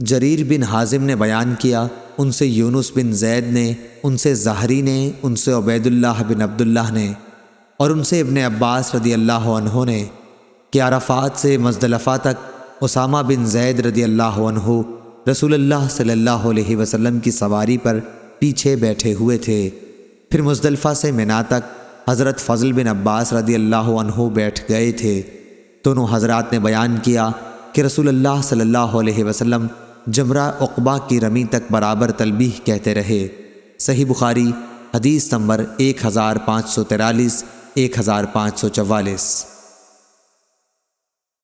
جریر بن حازم نے بیان کیا، ان سے یونس بن زید نے، ان سے ظاہری نے، ان سے عبید اللہ بن عبداللہ نے اور ان سے ابن عباس رضی اللہ عنہ نے کہ عرفات سے مزدلفہ تک اسامہ بن زید رضی اللہ عنہ رسول اللہ صلی اللہ علیہ وسلم کی سواری پر پیچھے بیٹھے ہوئے تھے۔ پھر مزدلفہ سے منا تک حضرت فضل بن عباس رضی اللہ عنہ بیٹھ گئے تھے۔ دونوں حضرات نے بیان کیا کہ رسول اللہ صلی اللہ علیہ وسلم جمرہ اقبا کی رمی تک برابر تلبیح کہتے رہے۔ صحیح بخاری، حدیث نمبر ایک ہزار پانچ سو تیرالیس، ایک ہزار پانچ سو چوالیس۔